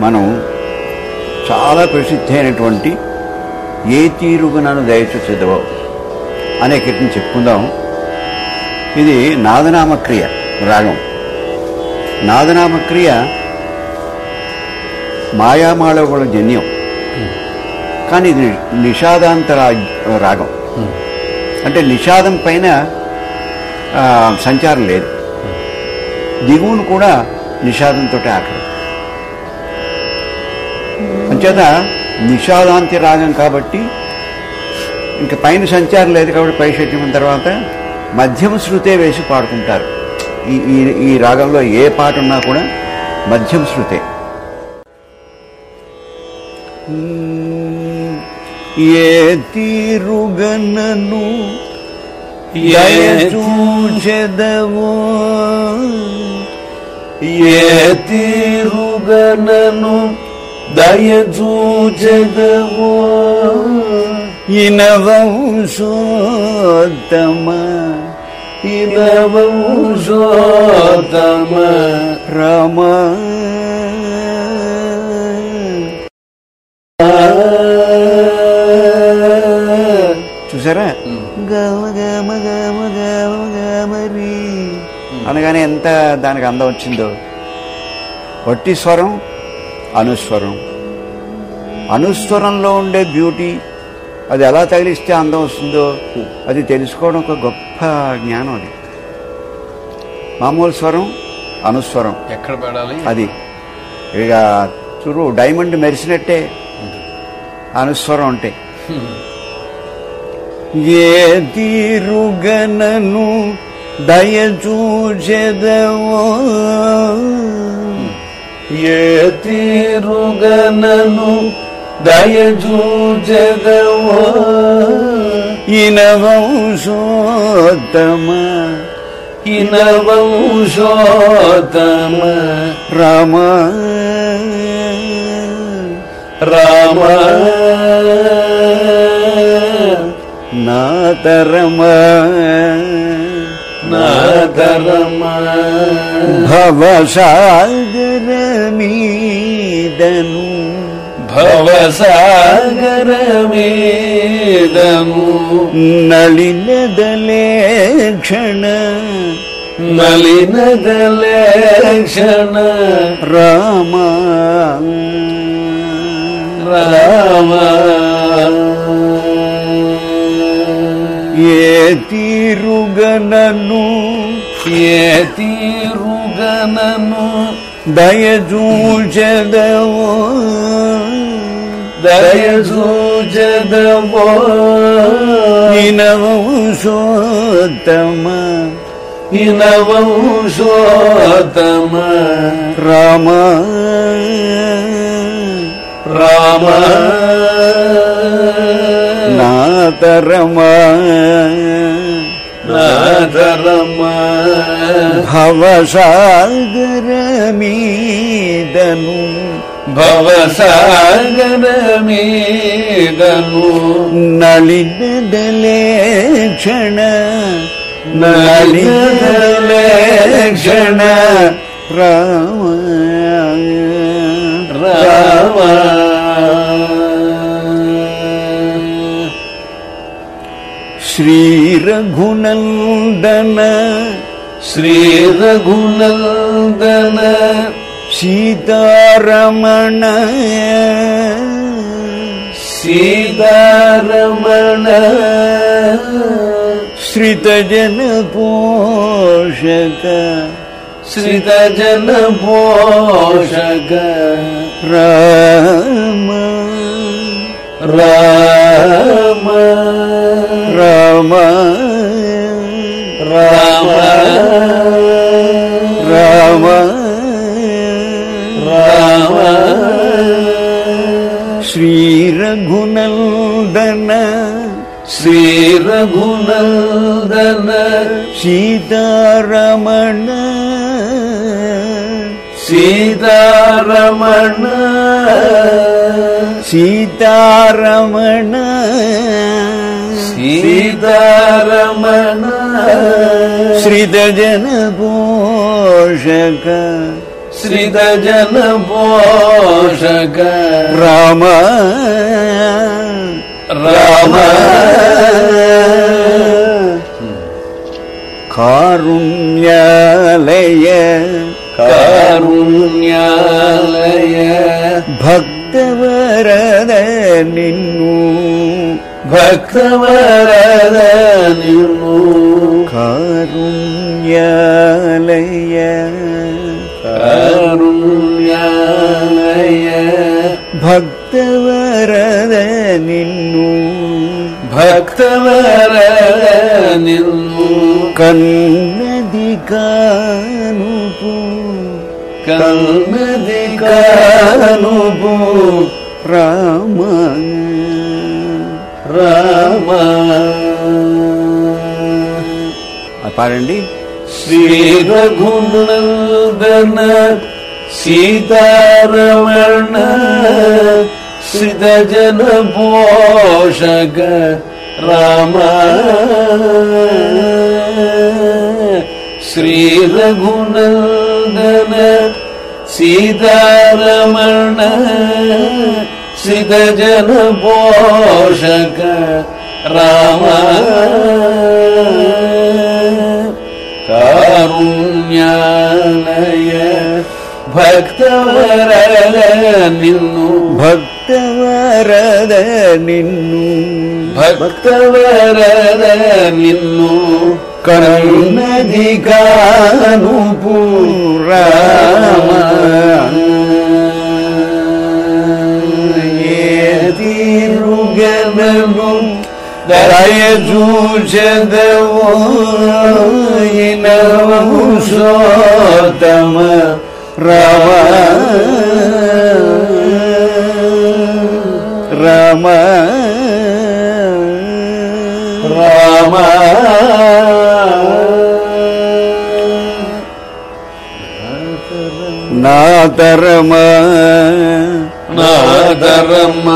మనం చాలా ప్రసిద్ధి అయినటువంటి ఏ తీరుగా నన్ను దయచు చదవవు అనే కీర్తన చెప్పుకుందాం. ఇది నాదనామక్రియ రాగం. నాదనామక్రియ మాయామాళవుల జన్యం. కానీ ఇది నిషాదాంత రా- రాగం. అంటే నిషాదం పైన సంచారం లేదు. దిగువను కూడా నిషాదంతో ఆకలి అంచేత నిషాదాంతి రాగం కాబట్టి ఇంక పైన సంచారం లేదు కాబట్టి పై షట్యం తర్వాత మధ్యమ శృతే వేసి పాడుకుంటారు. ఈ ఈ ఈ రాగంలో ఏ పాట ఉన్నా కూడా మధ్యమ శృతే. ఏ తీరుగనను దయచూచెదవో ఏ తీరుగనను దయచూచెదవో ఇనవంశోత్తమ ఇనవంశోత్తమ రమ. చూసారా? గమ గమ గమ గమ గమరి అనగానే ఎంత దానికి అందం వచ్చిందో? వట్టి స్వరం అనుస్వరం. అనుస్వరంలో ఉండే బ్యూటీ అది ఎలా తగిలిస్తే అందం వస్తుందో అది తెలుసుకోవడం ఒక గొప్ప జ్ఞానం అది. మామూలు స్వరం అనుస్వరం. ఎక్కడ పడాలి? అది. ఇక చూడు డైమండ్ మెరిసినట్టే. అనుస్వరం అంటే. ఏ తీరుగనను దయచూచెదవో. ఏ తీరుగనను ದಯಜೂಜದವ ಇನವಂಶೋತ್ತಮ ಇನವಂಶೋತ್ತಮ ರಾಮ ರಾಮ ನಾತರಮ ನಾತರಮ ಭವಸಾಗರ ಮೀದನು భవసాగర మీదము నళినదలే క్షణ నలినదలేక్షణ రామ రామ ఏ తీరుగనను ఏ ಿನವಂಶೋತ್ತಮ ಹಿನವಂಶೋತ್ತಮ ರಾಮ ರಾಮ ನಾತರಮ ನಾತರಮ ಭವಸಾಗರ ಮೀದನು भवासागरमे नलिदलेक्षण नलिदल राम राम। श्रीरघुनन्दन श्रीरघुनन्दन। सीतारमण। सीतारमण। श्रितजनपोषक श्रितजनपोषक राम। राम। राम। श्रीरघुनन्दन। श्रीरघुनन्दन। सीतारमण। सीतारमण। सीतारमण। सीतारमण। सीता श्रितजनपोषक राम राम कारुण्यालय കാരുണ്യാലയ ഭക്തവരദ നിന്നു ഭക്തവരദ നിന്നു കാരുണ്യാ భక్తవరద నిన్ను భక్తవరద నిన్ను కన్నది కానుపు కన్నది కానుపు రామ రామ పాడండి. శ్రీ రఘునందన सीतारमण रमण राम श्रीरघुनन्दन सीतारमण रमण राम कारुण्यालय। ಭಕ್ತವರದ ನಿನ್ನು ಭಕ್ತವರದ ನಿನ್ನು ಭಕ್ತವರದ ನಿನ್ನು ಕಣ್ಣದಿ ಕಾನು ಪೂರ ಏತಿರುಗನನು ದರಯ ಜೂಜದವೋ ನವಸೋತಮ रम रम राम। नादरम नादरम।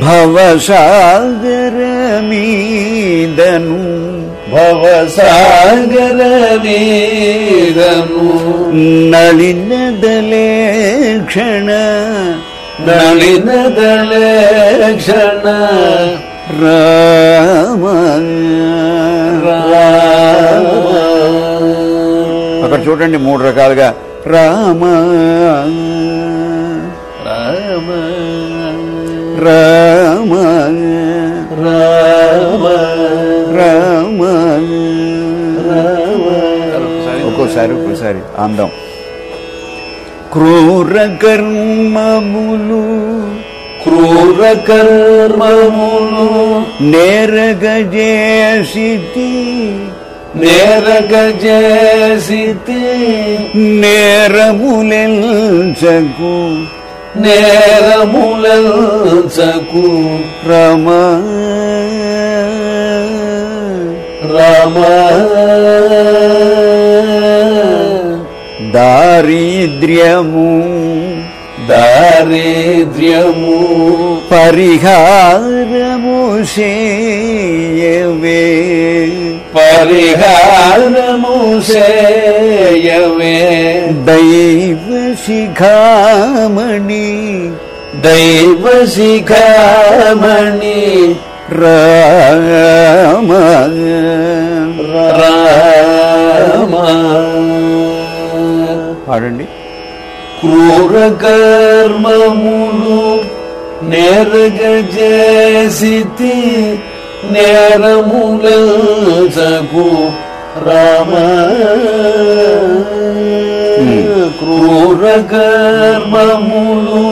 भवसागरमीदनु భవసాగర వీరను నళినదలే క్షణ నళినదళ క్షణ రామ అక్కడ చూడండి మూడు రకాలుగా. రామ రామ। రామ। రామ। రామ। రామ। ఒక్కోసారి ఒక్కోసారి అందం. క్రూర కర్మములు క్రూర కర్మములు నేరగజేసితి. నేరగ చేసితే నేరములెల్చకు. నేరములంచకు రమ. రామ. परिद्र्यमु दारिद्र्यमु। परिहारु से वे परिहारमु दैव शिखामणि दैव शिखामणि राम। పాడండి. క్రూర కర్మములు నేరగ చేసితి నేరములకు రామ. క్రూర కర్మములు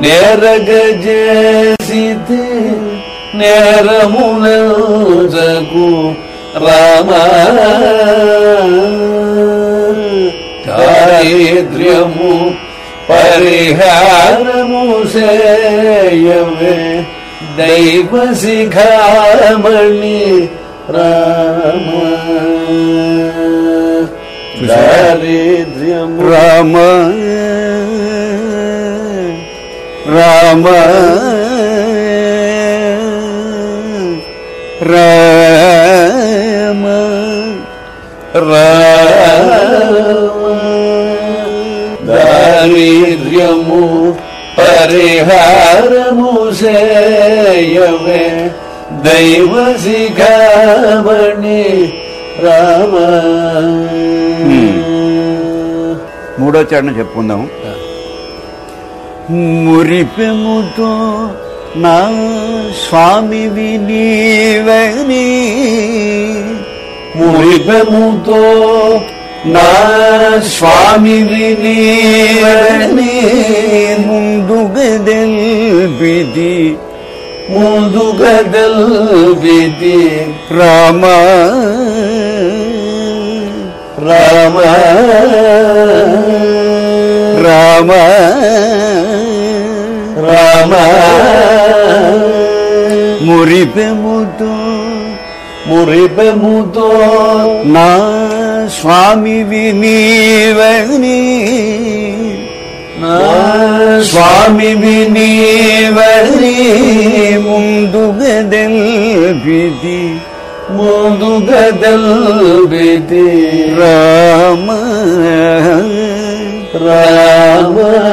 నేరగ చేసితి నేరములకు రామ. दारिद्र्यमु परिहारमुशेयवे दैवशिखामणि राम। दारिद्र्यं राम। राम। राम। సేయవే దైవ శిఖామణి రామ మూడో చరణం చెప్పుకుందాం మురిపెముతో నా స్వామి వినీవని మురిపెముతో സ്വാമി മുന്തുകതൽ വിധി മുന്തുകതൽ വിധി രാമ രാമ രാമ രാമ മുറിപ്പ് മുതൂ ಮುರಿಬೆಮುದೋ ನಾ ಸ್ವಾಮಿ ವಿನೀವನಿ. ನಾ ಸ್ವಾಮಿ ವಿನೀವನಿ. ಮುಂದುಗದೆಲ್ ಬಿದಿ. ಮುಂದುಗದೆಲ್ ಬಿದಿ. ರಾಮ ರಾಮ.